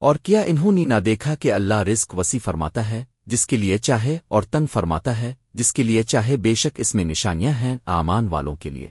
اور کیا انہوں نے نہ دیکھا کہ اللہ رزق وسیع فرماتا ہے، جس کے لیے چاہے اور تن فرماتا ہے، جس کے لیے چاہے بے شک اس میں نشانیاں ہیں آمان والوں کے لیے۔